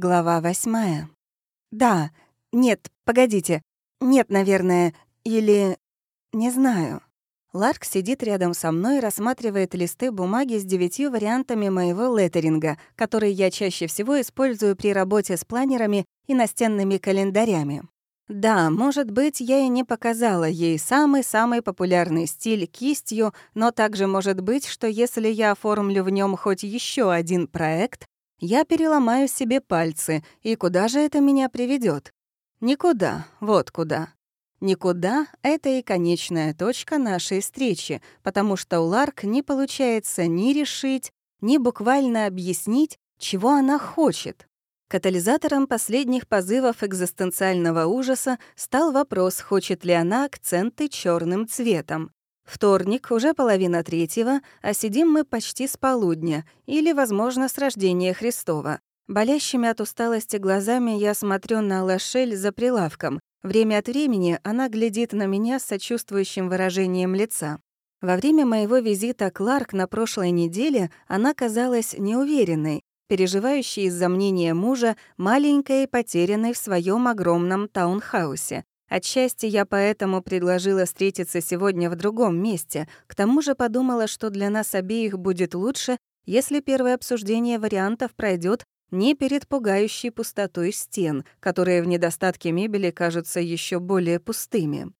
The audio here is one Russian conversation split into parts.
Глава восьмая. Да, нет, погодите. Нет, наверное, или... Не знаю. Ларк сидит рядом со мной и рассматривает листы бумаги с девятью вариантами моего леттеринга, которые я чаще всего использую при работе с планерами и настенными календарями. Да, может быть, я и не показала ей самый-самый популярный стиль кистью, но также может быть, что если я оформлю в нем хоть еще один проект, я переломаю себе пальцы, и куда же это меня приведет? Никуда, вот куда. Никуда — это и конечная точка нашей встречи, потому что у Ларк не получается ни решить, ни буквально объяснить, чего она хочет. Катализатором последних позывов экзистенциального ужаса стал вопрос, хочет ли она акценты черным цветом. Вторник, уже половина третьего, а сидим мы почти с полудня, или, возможно, с рождения Христова. Болящими от усталости глазами я смотрю на Лашель за прилавком. Время от времени она глядит на меня с сочувствующим выражением лица. Во время моего визита к Ларк на прошлой неделе она казалась неуверенной, переживающей из-за мнения мужа, маленькой и потерянной в своем огромном таунхаусе. Отчасти я поэтому предложила встретиться сегодня в другом месте. К тому же подумала, что для нас обеих будет лучше, если первое обсуждение вариантов пройдет не перед пугающей пустотой стен, которые в недостатке мебели кажутся еще более пустыми.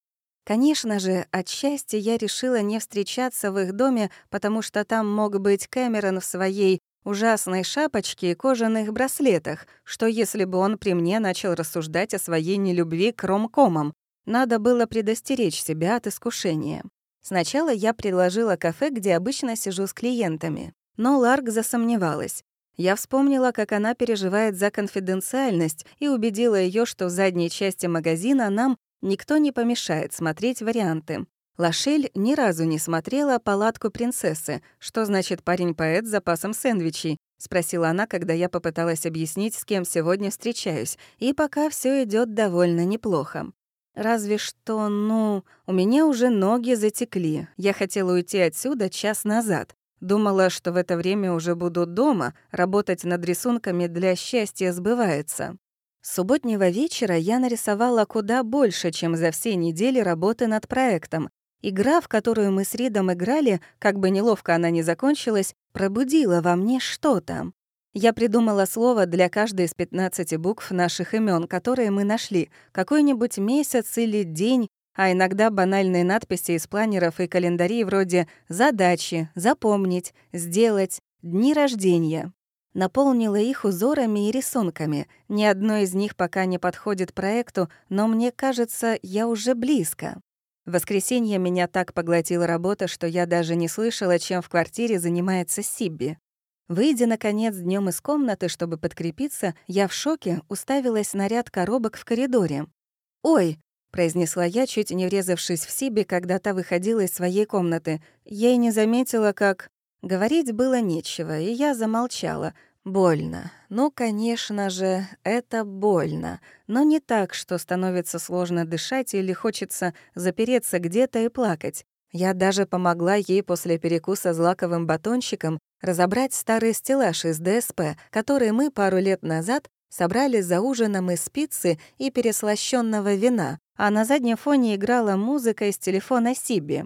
Конечно же, отчасти я решила не встречаться в их доме, потому что там мог быть Кэмерон в своей ужасной шапочке и кожаных браслетах, что если бы он при мне начал рассуждать о своей нелюбви к ромкомам, надо было предостеречь себя от искушения. Сначала я предложила кафе, где обычно сижу с клиентами, но Ларк засомневалась. Я вспомнила, как она переживает за конфиденциальность и убедила ее, что в задней части магазина нам никто не помешает смотреть варианты. Лашель ни разу не смотрела палатку принцессы. Что значит парень-поэт с запасом сэндвичей? Спросила она, когда я попыталась объяснить, с кем сегодня встречаюсь. И пока все идет довольно неплохо. Разве что, ну, у меня уже ноги затекли. Я хотела уйти отсюда час назад. Думала, что в это время уже буду дома, работать над рисунками для счастья сбывается. С субботнего вечера я нарисовала куда больше, чем за все недели работы над проектом, Игра, в которую мы с Ридом играли, как бы неловко она ни закончилась, пробудила во мне что-то. Я придумала слово для каждой из 15 букв наших имен, которые мы нашли, какой-нибудь месяц или день, а иногда банальные надписи из планеров и календарей вроде «задачи», «запомнить», «сделать», «дни рождения». Наполнила их узорами и рисунками. Ни одно из них пока не подходит проекту, но мне кажется, я уже близко. В воскресенье меня так поглотила работа, что я даже не слышала, чем в квартире занимается Сибби. Выйдя, наконец, днем из комнаты, чтобы подкрепиться, я в шоке уставилась на ряд коробок в коридоре. «Ой!» — произнесла я, чуть не врезавшись в Сибби, когда та выходила из своей комнаты. Я и не заметила, как... Говорить было нечего, и я замолчала — Больно. Ну, конечно же, это больно. Но не так, что становится сложно дышать или хочется запереться где-то и плакать. Я даже помогла ей после перекуса с лаковым батончиком разобрать старый стеллаж из ДСП, который мы пару лет назад собрали за ужином из пиццы и переслащенного вина, а на заднем фоне играла музыка из телефона Сиби.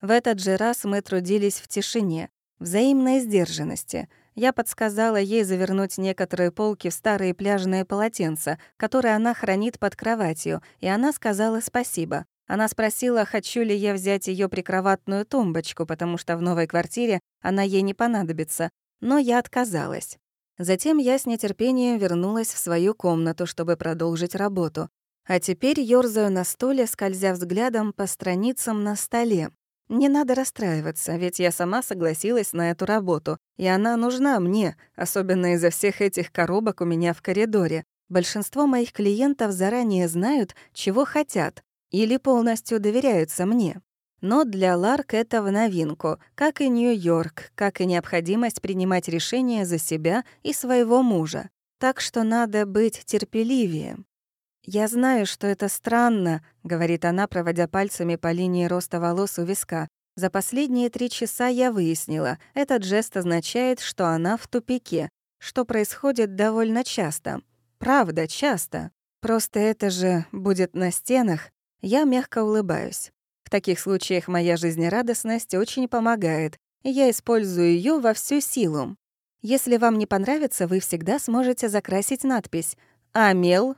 В этот же раз мы трудились в тишине, взаимной сдержанности — я подсказала ей завернуть некоторые полки в старые пляжные полотенца, которые она хранит под кроватью, и она сказала спасибо. Она спросила, хочу ли я взять ее прикроватную тумбочку, потому что в новой квартире она ей не понадобится, но я отказалась. Затем я с нетерпением вернулась в свою комнату, чтобы продолжить работу. А теперь ёрзаю на стуле, скользя взглядом по страницам на столе. Не надо расстраиваться, ведь я сама согласилась на эту работу, и она нужна мне, особенно из-за всех этих коробок у меня в коридоре. Большинство моих клиентов заранее знают, чего хотят, или полностью доверяются мне. Но для Ларк это в новинку, как и Нью-Йорк, как и необходимость принимать решения за себя и своего мужа. Так что надо быть терпеливее. «Я знаю, что это странно», — говорит она, проводя пальцами по линии роста волос у виска. «За последние три часа я выяснила, этот жест означает, что она в тупике, что происходит довольно часто. правда, часто. Просто это же будет на стенах. Я мягко улыбаюсь. В таких случаях моя жизнерадостность очень помогает, и я использую ее во всю силу. Если вам не понравится, вы всегда сможете закрасить надпись. А мел?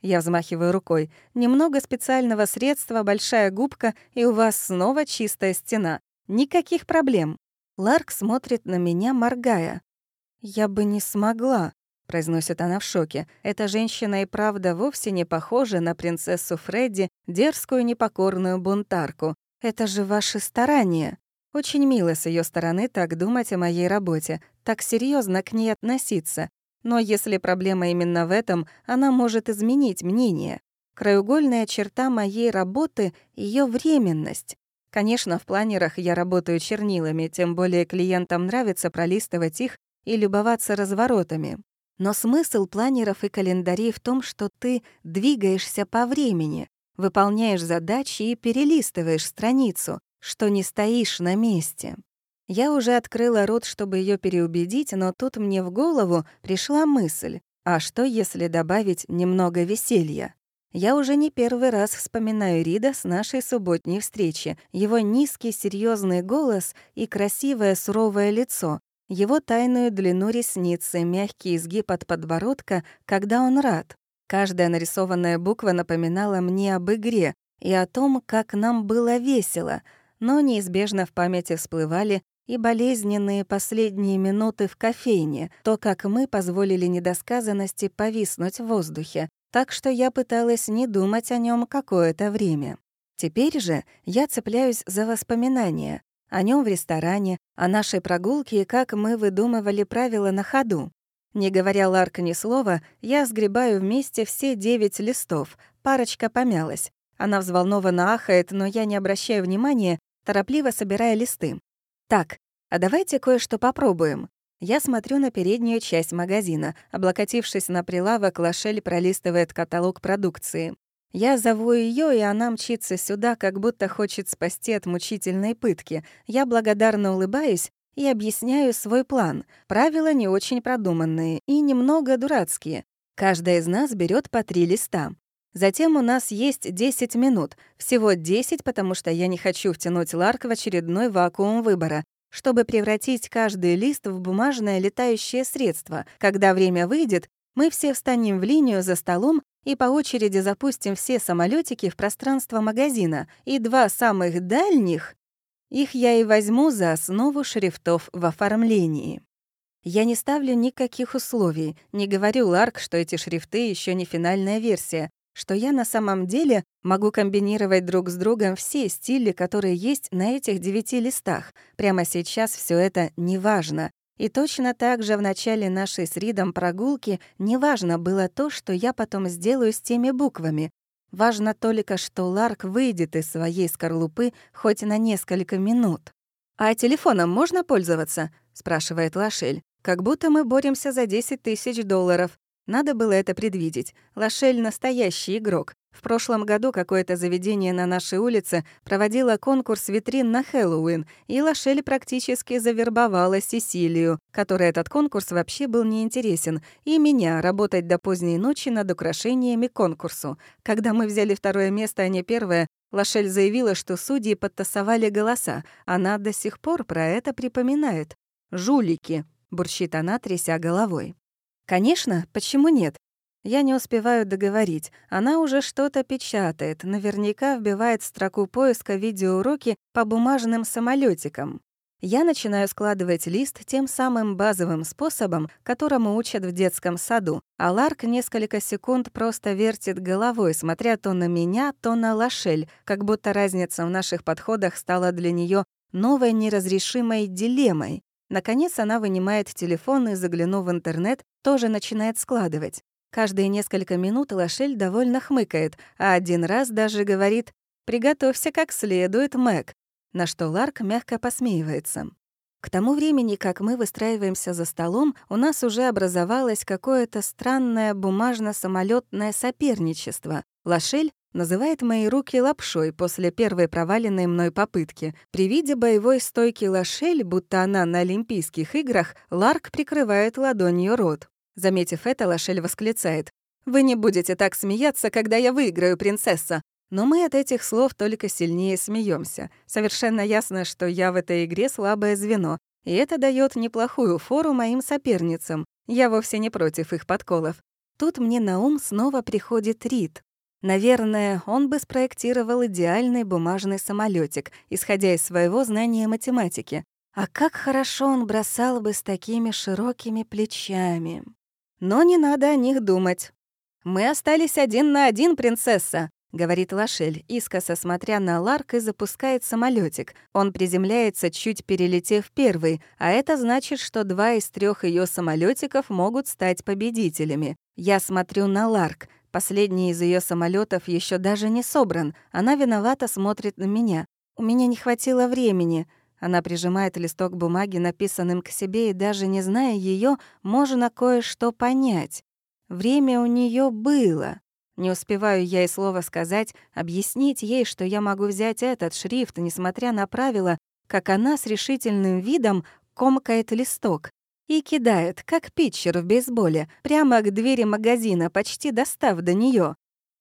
Я взмахиваю рукой. Немного специального средства, большая губка, и у вас снова чистая стена. Никаких проблем. Ларк смотрит на меня, моргая. «Я бы не смогла», — произносит она в шоке. «Эта женщина и правда вовсе не похожа на принцессу Фредди, дерзкую непокорную бунтарку. Это же ваши старания». Очень мило с ее стороны так думать о моей работе, так серьезно к ней относиться. Но если проблема именно в этом, она может изменить мнение. Краеугольная черта моей работы — ее временность. Конечно, в планерах я работаю чернилами, тем более клиентам нравится пролистывать их и любоваться разворотами. Но смысл планеров и календарей в том, что ты двигаешься по времени, выполняешь задачи и перелистываешь страницу, что не стоишь на месте. Я уже открыла рот, чтобы ее переубедить, но тут мне в голову пришла мысль, а что если добавить немного веселья? Я уже не первый раз вспоминаю Рида с нашей субботней встречи, его низкий серьезный голос и красивое суровое лицо, его тайную длину ресницы, мягкий изгиб от подбородка, когда он рад. Каждая нарисованная буква напоминала мне об игре и о том, как нам было весело, но неизбежно в памяти всплывали и болезненные последние минуты в кофейне, то, как мы позволили недосказанности повиснуть в воздухе, так что я пыталась не думать о нем какое-то время. Теперь же я цепляюсь за воспоминания о нем в ресторане, о нашей прогулке и как мы выдумывали правила на ходу. Не говоря Ларка ни слова, я сгребаю вместе все девять листов. Парочка помялась. Она взволнованно ахает, но я не обращаю внимания, торопливо собирая листы. «Так, а давайте кое-что попробуем. Я смотрю на переднюю часть магазина. Облокотившись на прилавок, Лошель пролистывает каталог продукции. Я зову ее, и она мчится сюда, как будто хочет спасти от мучительной пытки. Я благодарно улыбаюсь и объясняю свой план. Правила не очень продуманные и немного дурацкие. Каждая из нас берет по три листа. Затем у нас есть 10 минут. Всего 10, потому что я не хочу втянуть Ларк в очередной вакуум выбора чтобы превратить каждый лист в бумажное летающее средство. Когда время выйдет, мы все встанем в линию за столом и по очереди запустим все самолетики в пространство магазина, и два самых дальних их я и возьму за основу шрифтов в оформлении. Я не ставлю никаких условий, не говорю Ларк, что эти шрифты еще не финальная версия, что я на самом деле могу комбинировать друг с другом все стили, которые есть на этих девяти листах. Прямо сейчас все это не важно. И точно так же в начале нашей с Ридом прогулки неважно было то, что я потом сделаю с теми буквами. Важно только, что Ларк выйдет из своей скорлупы хоть на несколько минут. «А телефоном можно пользоваться?» — спрашивает Лашель. «Как будто мы боремся за 10 тысяч долларов. Надо было это предвидеть. Лошель — настоящий игрок. В прошлом году какое-то заведение на нашей улице проводило конкурс витрин на Хэллоуин, и Лошель практически завербовала Сесилию, которой этот конкурс вообще был неинтересен, и меня работать до поздней ночи над украшениями конкурсу. Когда мы взяли второе место, а не первое, Лошель заявила, что судьи подтасовали голоса. Она до сих пор про это припоминает. «Жулики», — бурчит она, тряся головой. Конечно, почему нет? Я не успеваю договорить. Она уже что-то печатает, наверняка вбивает строку поиска видеоуроки по бумажным самолетикам. Я начинаю складывать лист тем самым базовым способом, которому учат в детском саду, а Ларк несколько секунд просто вертит головой, смотря то на меня, то на Лошель, как будто разница в наших подходах стала для нее новой неразрешимой дилеммой. Наконец она вынимает телефон и, заглянув в интернет, тоже начинает складывать. Каждые несколько минут Лошель довольно хмыкает, а один раз даже говорит «Приготовься как следует, Мэг», на что Ларк мягко посмеивается. К тому времени, как мы выстраиваемся за столом, у нас уже образовалось какое-то странное бумажно самолетное соперничество. Лошель называет мои руки лапшой после первой проваленной мной попытки. При виде боевой стойки Лошель, будто она на Олимпийских играх, Ларк прикрывает ладонью рот. Заметив это, Лошель восклицает. «Вы не будете так смеяться, когда я выиграю, принцесса!» Но мы от этих слов только сильнее смеемся. Совершенно ясно, что я в этой игре слабое звено, и это дает неплохую фору моим соперницам. Я вовсе не против их подколов. Тут мне на ум снова приходит Рид. Наверное, он бы спроектировал идеальный бумажный самолетик, исходя из своего знания математики. А как хорошо он бросал бы с такими широкими плечами. Но не надо о них думать. «Мы остались один на один, принцесса», — говорит Лошель, искоса смотря на Ларк и запускает самолетик. Он приземляется, чуть перелетев первый, а это значит, что два из трех ее самолетиков могут стать победителями. Я смотрю на Ларк. Последний из ее самолетов еще даже не собран. Она виновато смотрит на меня. У меня не хватило времени. Она прижимает листок бумаги, написанным к себе, и даже не зная ее, можно кое-что понять. Время у нее было. Не успеваю я и слова сказать, объяснить ей, что я могу взять этот шрифт, несмотря на правила, как она с решительным видом комкает листок и кидает, как питчер в бейсболе, прямо к двери магазина, почти достав до нее.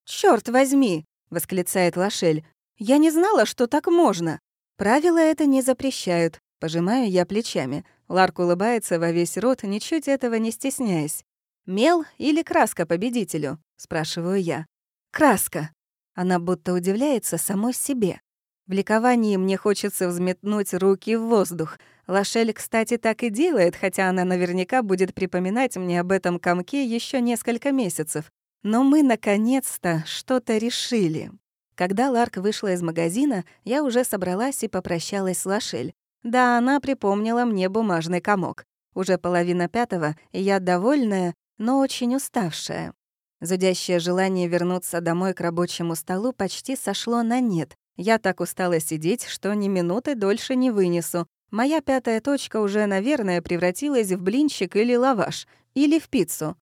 «Чёрт возьми!» — восклицает Лошель. «Я не знала, что так можно!» Правила это не запрещают. Пожимаю я плечами. Ларк улыбается во весь рот, ничуть этого не стесняясь. «Мел или краска победителю?» — спрашиваю я. «Краска». Она будто удивляется самой себе. В ликовании мне хочется взметнуть руки в воздух. Лошель, кстати, так и делает, хотя она наверняка будет припоминать мне об этом комке еще несколько месяцев. Но мы, наконец-то, что-то решили. Когда Ларк вышла из магазина, я уже собралась и попрощалась с Лошель. Да, она припомнила мне бумажный комок. Уже половина пятого, и я довольная, но очень уставшая. Зудящее желание вернуться домой к рабочему столу почти сошло на нет. Я так устала сидеть, что ни минуты дольше не вынесу. Моя пятая точка уже, наверное, превратилась в блинчик или лаваш, или в пиццу.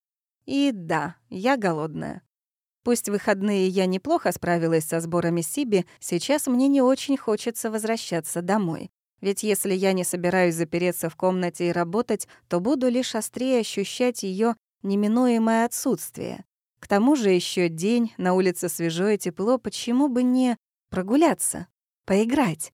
И да, я голодная. Пусть выходные я неплохо справилась со сборами Сиби, сейчас мне не очень хочется возвращаться домой. Ведь если я не собираюсь запереться в комнате и работать, то буду лишь острее ощущать ее неминуемое отсутствие. К тому же еще день, на улице свежо и тепло, почему бы не прогуляться, поиграть?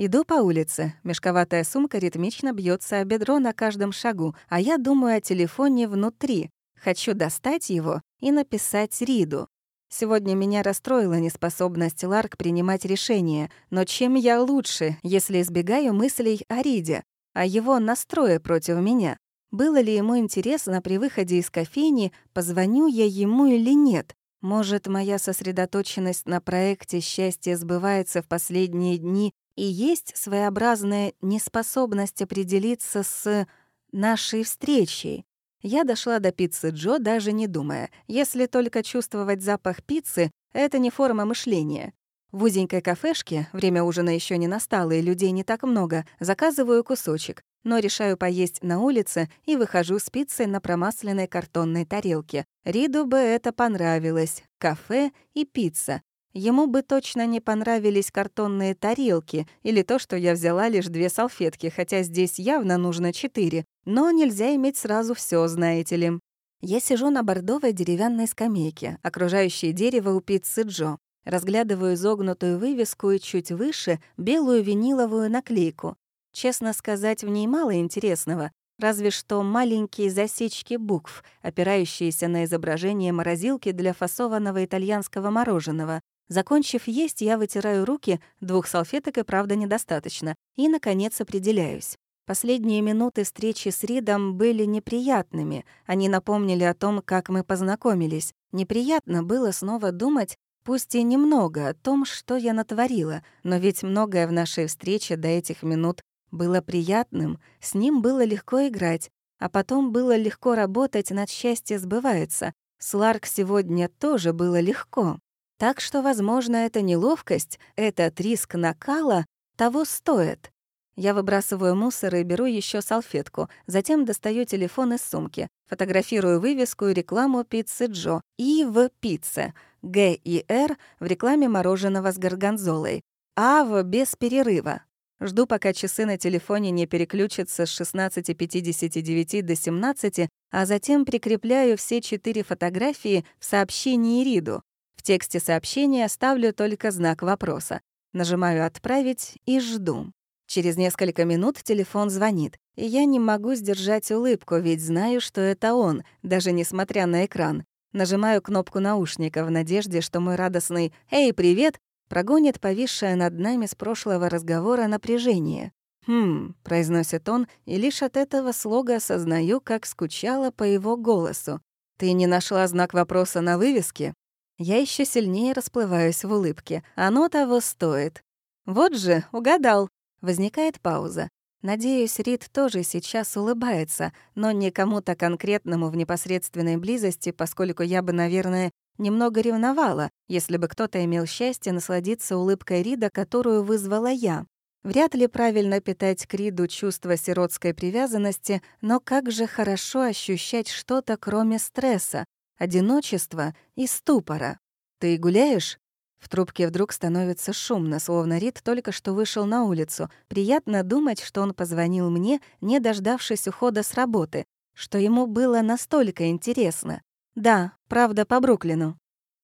Иду по улице, мешковатая сумка ритмично бьется о бедро на каждом шагу, а я думаю о телефоне внутри, Хочу достать его и написать Риду. Сегодня меня расстроила неспособность Ларк принимать решения, но чем я лучше, если избегаю мыслей о Риде, о его настрое против меня? Было ли ему интересно при выходе из кофейни, позвоню я ему или нет? Может, моя сосредоточенность на проекте «Счастье сбывается» в последние дни и есть своеобразная неспособность определиться с нашей встречей? Я дошла до пиццы Джо, даже не думая. Если только чувствовать запах пиццы, это не форма мышления. В узенькой кафешке, время ужина еще не настало и людей не так много, заказываю кусочек, но решаю поесть на улице и выхожу с пиццей на промасленной картонной тарелке. Риду бы это понравилось. Кафе и пицца. Ему бы точно не понравились картонные тарелки или то, что я взяла лишь две салфетки, хотя здесь явно нужно четыре. Но нельзя иметь сразу все, знаете ли. Я сижу на бордовой деревянной скамейке, окружающей дерево у пиццы Джо. Разглядываю изогнутую вывеску и чуть выше — белую виниловую наклейку. Честно сказать, в ней мало интересного, разве что маленькие засечки букв, опирающиеся на изображение морозилки для фасованного итальянского мороженого. Закончив есть, я вытираю руки, двух салфеток и правда недостаточно, и, наконец, определяюсь. Последние минуты встречи с Ридом были неприятными. Они напомнили о том, как мы познакомились. Неприятно было снова думать, пусть и немного, о том, что я натворила, но ведь многое в нашей встрече до этих минут было приятным, с ним было легко играть, а потом было легко работать над «Счастье сбывается». С Ларк сегодня тоже было легко. Так что, возможно, эта неловкость, этот риск накала того стоит. Я выбрасываю мусор и беру еще салфетку, затем достаю телефон из сумки, фотографирую вывеску и рекламу пиццы Джо и в пицце, Г и Р в рекламе мороженого с горгонзолой, А в без перерыва. Жду, пока часы на телефоне не переключатся с 16.59 до 17, а затем прикрепляю все четыре фотографии в сообщении Риду. В тексте сообщения ставлю только знак вопроса. Нажимаю «Отправить» и жду. Через несколько минут телефон звонит, и я не могу сдержать улыбку, ведь знаю, что это он, даже несмотря на экран. Нажимаю кнопку наушника в надежде, что мой радостный «Эй, привет!» прогонит повисшее над нами с прошлого разговора напряжение. «Хм», — произносит он, и лишь от этого слога осознаю, как скучала по его голосу. «Ты не нашла знак вопроса на вывеске?» Я еще сильнее расплываюсь в улыбке. Оно того стоит. «Вот же, угадал!» Возникает пауза. Надеюсь, Рид тоже сейчас улыбается, но не кому-то конкретному в непосредственной близости, поскольку я бы, наверное, немного ревновала, если бы кто-то имел счастье насладиться улыбкой Рида, которую вызвала я. Вряд ли правильно питать к Риду чувство сиротской привязанности, но как же хорошо ощущать что-то, кроме стресса, одиночества и ступора. «Ты гуляешь?» В трубке вдруг становится шумно, словно Рид только что вышел на улицу. Приятно думать, что он позвонил мне, не дождавшись ухода с работы, что ему было настолько интересно. Да, правда, по Бруклину.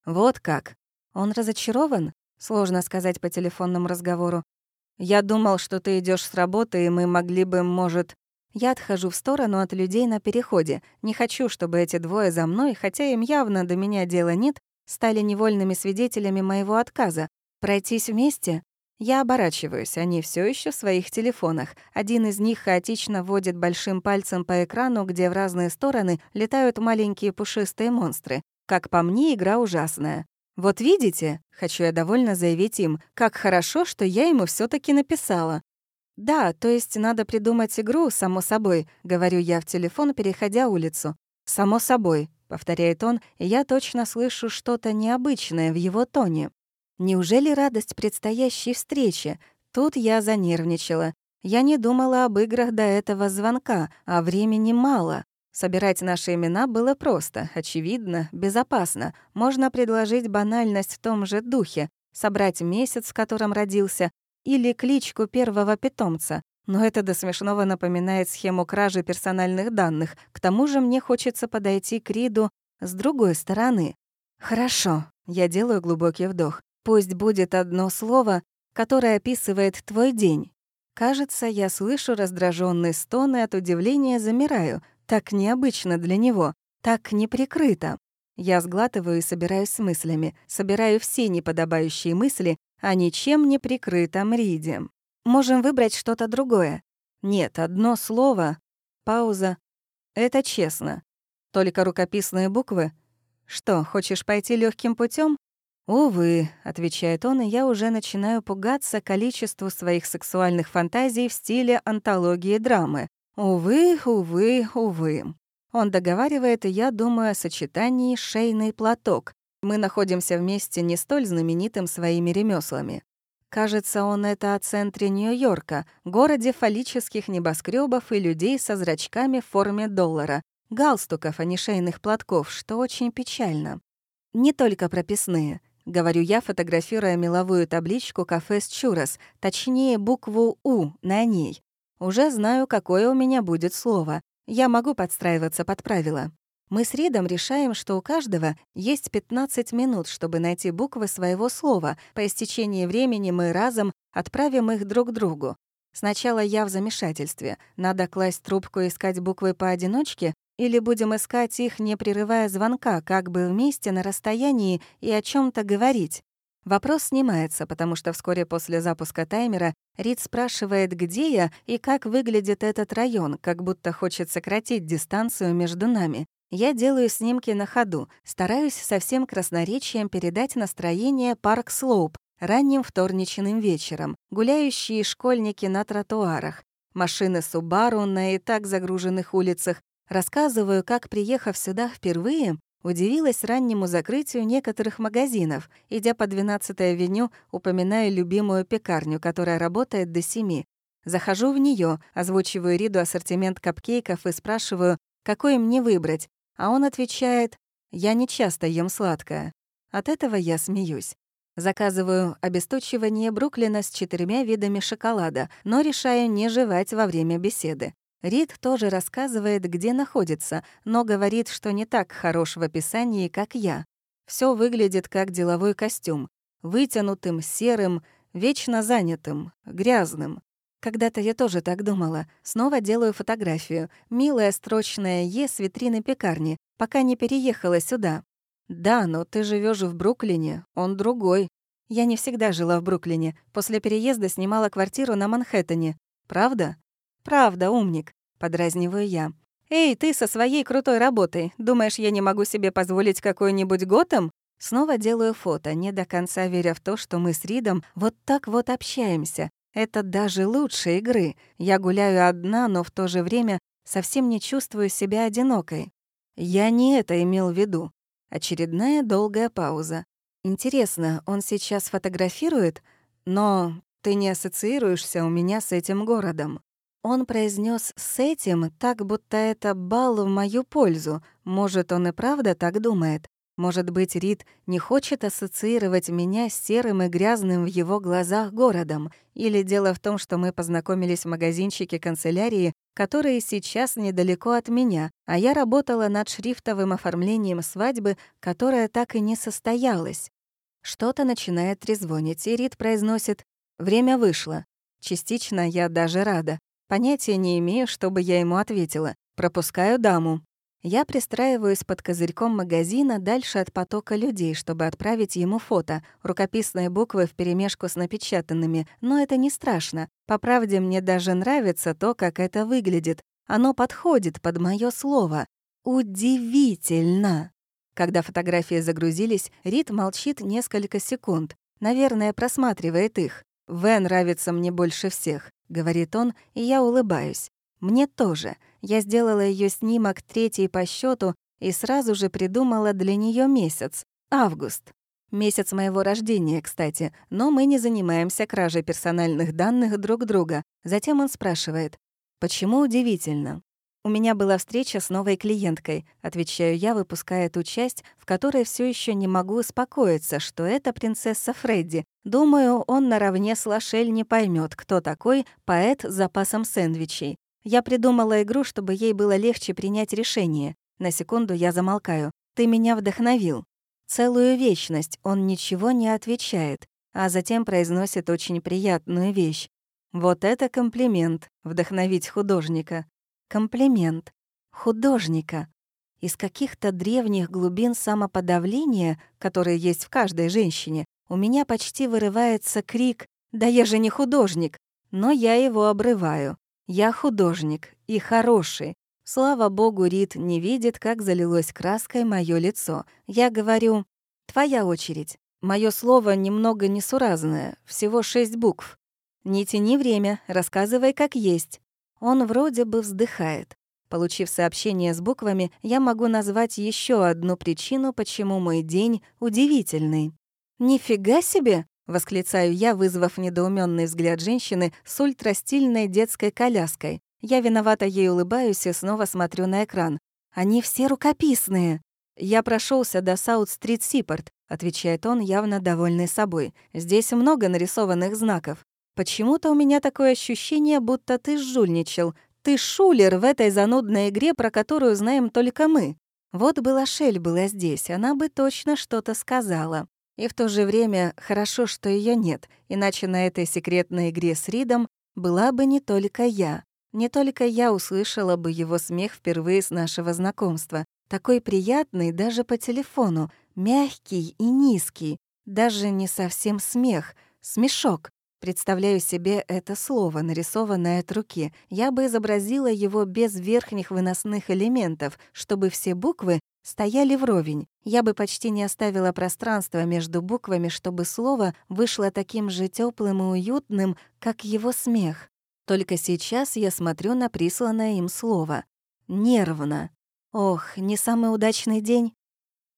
Вот как. Он разочарован? Сложно сказать по телефонному разговору. Я думал, что ты идешь с работы, и мы могли бы, может... Я отхожу в сторону от людей на переходе. Не хочу, чтобы эти двое за мной, хотя им явно до меня дела нет, стали невольными свидетелями моего отказа. Пройтись вместе? Я оборачиваюсь, они все еще в своих телефонах. Один из них хаотично водит большим пальцем по экрану, где в разные стороны летают маленькие пушистые монстры. Как по мне, игра ужасная. Вот видите, хочу я довольно заявить им, как хорошо, что я ему все таки написала. «Да, то есть надо придумать игру, само собой», — говорю я в телефон, переходя улицу. «Само собой», — повторяет он, и я точно слышу что-то необычное в его тоне. Неужели радость предстоящей встречи? Тут я занервничала. Я не думала об играх до этого звонка, а времени мало. Собирать наши имена было просто, очевидно, безопасно. Можно предложить банальность в том же духе, собрать месяц, в котором родился, или кличку первого питомца. Но это до смешного напоминает схему кражи персональных данных. К тому же мне хочется подойти к Риду с другой стороны. «Хорошо», — я делаю глубокий вдох. Пусть будет одно слово, которое описывает твой день. Кажется, я слышу раздраженный стон от удивления замираю. Так необычно для него, так неприкрыто. Я сглатываю и собираюсь с мыслями, собираю все неподобающие мысли о ничем не прикрытом Риде. Можем выбрать что-то другое. Нет, одно слово. Пауза. Это честно. Только рукописные буквы? Что, хочешь пойти легким путем? «Увы», — отвечает он, и я уже начинаю пугаться количеству своих сексуальных фантазий в стиле антологии драмы. «Увы, увы, увы». Он договаривает, и я думаю о сочетании «шейный платок». Мы находимся вместе не столь знаменитым своими ремеслами. Кажется, он это о центре Нью-Йорка, городе фаллических небоскребов и людей со зрачками в форме доллара, галстуков, а не шейных платков, что очень печально. Не только прописные. — говорю я, фотографируя меловую табличку «Кафе с Чурос», точнее, букву «У» на ней. Уже знаю, какое у меня будет слово. Я могу подстраиваться под правила. Мы с Ридом решаем, что у каждого есть 15 минут, чтобы найти буквы своего слова. По истечении времени мы разом отправим их друг другу. Сначала я в замешательстве. Надо класть трубку и искать буквы поодиночке, или будем искать их, не прерывая звонка, как бы вместе на расстоянии и о чем то говорить? Вопрос снимается, потому что вскоре после запуска таймера Рид спрашивает, где я и как выглядит этот район, как будто хочет сократить дистанцию между нами. Я делаю снимки на ходу, стараюсь со всем красноречием передать настроение Парк Слоуп ранним вторничным вечером, гуляющие школьники на тротуарах, машины Субару на и так загруженных улицах, Рассказываю, как, приехав сюда впервые, удивилась раннему закрытию некоторых магазинов. Идя по 12-й авеню, упоминаю любимую пекарню, которая работает до 7. Захожу в нее, озвучиваю Риду ассортимент капкейков и спрашиваю, какой мне выбрать, а он отвечает, «Я не часто ем сладкое». От этого я смеюсь. Заказываю обесточивание Бруклина с четырьмя видами шоколада, но решаю не жевать во время беседы. Рид тоже рассказывает, где находится, но говорит, что не так хорош в описании, как я. Все выглядит как деловой костюм. Вытянутым, серым, вечно занятым, грязным. Когда-то я тоже так думала. Снова делаю фотографию. Милая строчная «Е» с витрины пекарни, пока не переехала сюда. «Да, но ты живешь в Бруклине, он другой». Я не всегда жила в Бруклине. После переезда снимала квартиру на Манхэттене. Правда? Правда, умник. Подразниваю я. «Эй, ты со своей крутой работой. Думаешь, я не могу себе позволить какой-нибудь Готэм?» Снова делаю фото, не до конца веря в то, что мы с Ридом вот так вот общаемся. Это даже лучше игры. Я гуляю одна, но в то же время совсем не чувствую себя одинокой. Я не это имел в виду. Очередная долгая пауза. Интересно, он сейчас фотографирует? Но ты не ассоциируешься у меня с этим городом. Он произнес «с этим», так будто это бал в мою пользу. Может, он и правда так думает? Может быть, Рид не хочет ассоциировать меня с серым и грязным в его глазах городом? Или дело в том, что мы познакомились в магазинчике канцелярии, которые сейчас недалеко от меня, а я работала над шрифтовым оформлением свадьбы, которая так и не состоялась. Что-то начинает трезвонить, и Рид произносит «Время вышло». Частично я даже рада. Понятия не имею, чтобы я ему ответила. Пропускаю даму. Я пристраиваюсь под козырьком магазина дальше от потока людей, чтобы отправить ему фото, рукописные буквы вперемешку с напечатанными, но это не страшно. По правде, мне даже нравится то, как это выглядит. Оно подходит под мое слово. Удивительно! Когда фотографии загрузились, Рит молчит несколько секунд. Наверное, просматривает их. «В нравится мне больше всех», — говорит он, и я улыбаюсь. «Мне тоже. Я сделала ее снимок третий по счету и сразу же придумала для нее месяц — август. Месяц моего рождения, кстати, но мы не занимаемся кражей персональных данных друг друга. Затем он спрашивает, «Почему удивительно?» «У меня была встреча с новой клиенткой», — отвечаю я, выпуская ту часть, в которой все еще не могу успокоиться, что это принцесса Фредди. Думаю, он наравне с Лошель не поймет, кто такой поэт с запасом сэндвичей. Я придумала игру, чтобы ей было легче принять решение. На секунду я замолкаю. «Ты меня вдохновил». Целую вечность он ничего не отвечает, а затем произносит очень приятную вещь. Вот это комплимент — вдохновить художника. Комплимент. Художника. Из каких-то древних глубин самоподавления, которые есть в каждой женщине, у меня почти вырывается крик «Да я же не художник!» Но я его обрываю. Я художник и хороший. Слава богу, Рид не видит, как залилось краской мое лицо. Я говорю, твоя очередь. Мое слово немного несуразное, всего шесть букв. Не тяни время, рассказывай как есть. Он вроде бы вздыхает. Получив сообщение с буквами, я могу назвать еще одну причину, почему мой день удивительный. «Нифига себе!» — восклицаю я, вызвав недоуменный взгляд женщины с ультрастильной детской коляской. Я виновата ей улыбаюсь и снова смотрю на экран. «Они все рукописные!» «Я прошелся до Саут-стрит-Сипорт», — отвечает он, явно довольный собой. «Здесь много нарисованных знаков. Почему-то у меня такое ощущение, будто ты жульничал. Ты шулер в этой занудной игре, про которую знаем только мы. Вот была Шель была здесь, она бы точно что-то сказала. И в то же время хорошо, что ее нет, иначе на этой секретной игре с Ридом была бы не только я. Не только я услышала бы его смех впервые с нашего знакомства. Такой приятный даже по телефону, мягкий и низкий. Даже не совсем смех, смешок. Представляю себе это слово, нарисованное от руки. Я бы изобразила его без верхних выносных элементов, чтобы все буквы стояли вровень. Я бы почти не оставила пространства между буквами, чтобы слово вышло таким же теплым и уютным, как его смех. Только сейчас я смотрю на присланное им слово. Нервно. Ох, не самый удачный день?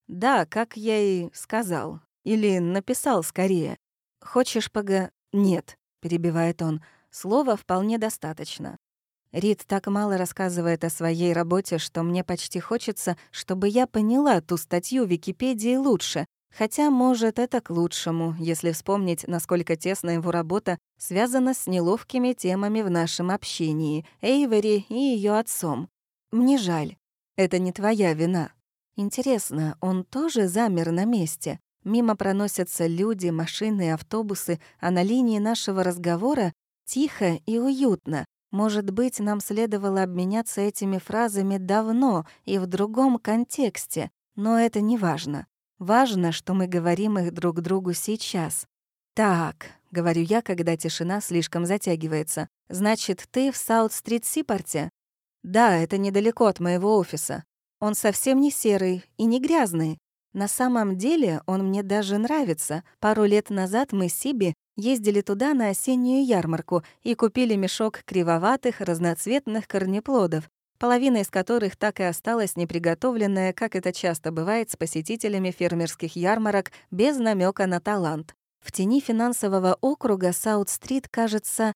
Да, как я и сказал. Или написал скорее. Хочешь пога... Нет, перебивает он. Слова вполне достаточно. Рид так мало рассказывает о своей работе, что мне почти хочется, чтобы я поняла ту статью в Википедии лучше. Хотя, может, это к лучшему, если вспомнить, насколько тесно его работа связана с неловкими темами в нашем общении, Эйвери и ее отцом. Мне жаль. Это не твоя вина. Интересно, он тоже замер на месте? Мимо проносятся люди, машины, автобусы, а на линии нашего разговора тихо и уютно. Может быть, нам следовало обменяться этими фразами давно и в другом контексте, но это не важно. Важно, что мы говорим их друг другу сейчас. «Так», — говорю я, когда тишина слишком затягивается, «значит, ты в Саут-стрит-Сипорте?» «Да, это недалеко от моего офиса. Он совсем не серый и не грязный. На самом деле он мне даже нравится. Пару лет назад мы с Сиби ездили туда на осеннюю ярмарку и купили мешок кривоватых разноцветных корнеплодов, половина из которых так и осталась неприготовленная, как это часто бывает с посетителями фермерских ярмарок, без намека на талант. В тени финансового округа Саут-стрит кажется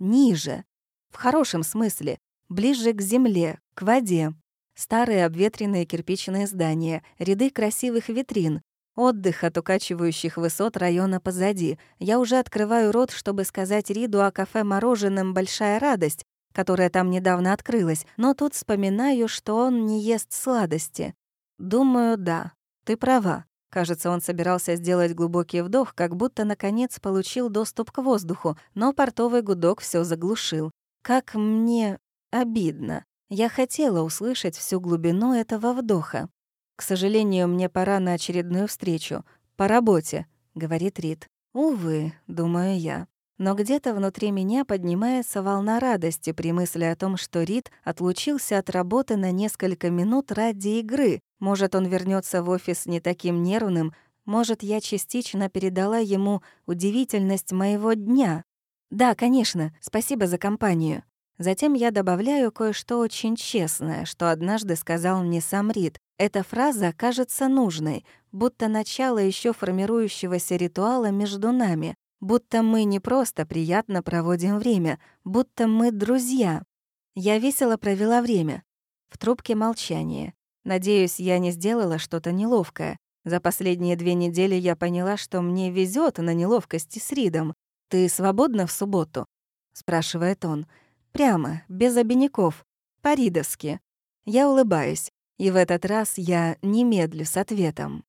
ниже, в хорошем смысле, ближе к земле, к воде. Старые обветренные кирпичные здания, ряды красивых витрин, отдых от укачивающих высот района позади. Я уже открываю рот, чтобы сказать Риду о кафе-мороженом «Большая радость», которая там недавно открылась, но тут вспоминаю, что он не ест сладости. Думаю, да, ты права. Кажется, он собирался сделать глубокий вдох, как будто, наконец, получил доступ к воздуху, но портовый гудок все заглушил. Как мне обидно. Я хотела услышать всю глубину этого вдоха. «К сожалению, мне пора на очередную встречу. По работе», — говорит Рид. «Увы», — думаю я. Но где-то внутри меня поднимается волна радости при мысли о том, что Рид отлучился от работы на несколько минут ради игры. Может, он вернется в офис не таким нервным, может, я частично передала ему удивительность моего дня. Да, конечно, спасибо за компанию. Затем я добавляю кое-что очень честное, что однажды сказал мне сам Рид. Эта фраза кажется нужной, будто начало еще формирующегося ритуала между нами. Будто мы не просто приятно проводим время, будто мы друзья. Я весело провела время. В трубке молчание. Надеюсь, я не сделала что-то неловкое. За последние две недели я поняла, что мне везет на неловкости с Ридом. «Ты свободна в субботу?» — спрашивает он. Прямо, без обиняков, по-ридовски. Я улыбаюсь, и в этот раз я немедлю с ответом.